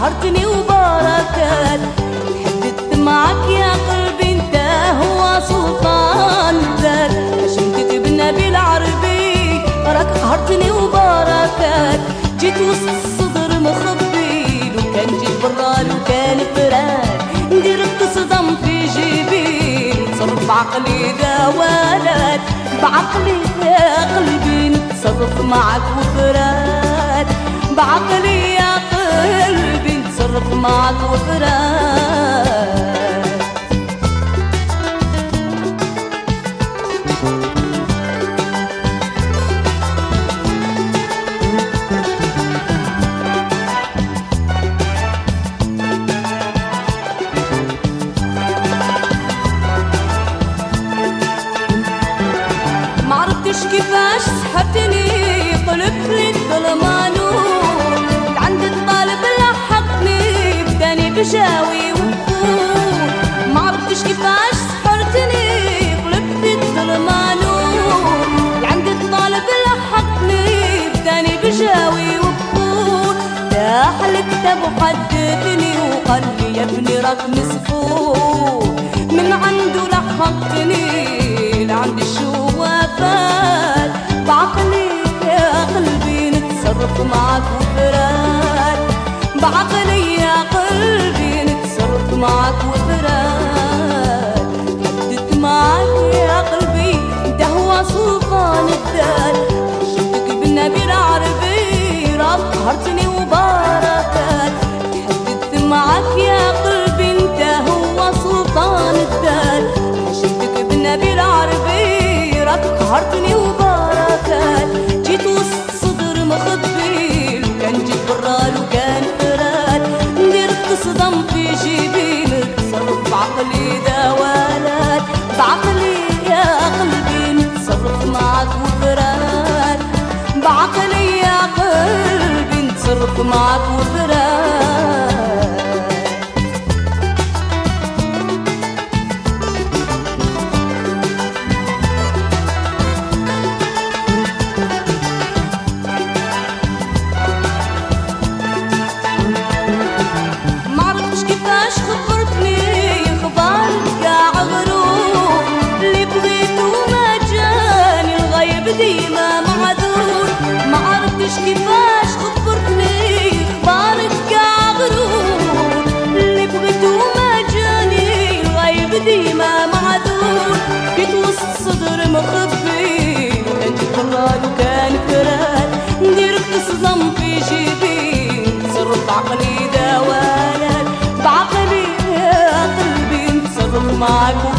قهرتني وبركات حددت معك يا قلبي أنت هو سلطان. الذات عشان تتبنى بالعربي راك قهرتني وبركات جيت وسط الصدر مخبي لو كان جيت برا لو كان فراد ندير تصدم في جيبي نتصرف بعقلي دوالات بعقلي يا قلبي نتصرف معك وفراد بعقلي معك وفراد معرفتش كيفاش سحبتني قلب لي الظلمة بشاوي وبخور معرفتش كيفاش سحرتني قلب لي الظلمة نور عند الطالب لحقني بداني بشاوي وبخور تاح الكتاب وحدثني وقال لي يا ابني راك مسفور معك وفرات معرفتش كيفاش خبرتني اللي ما جاني الغيب ديما my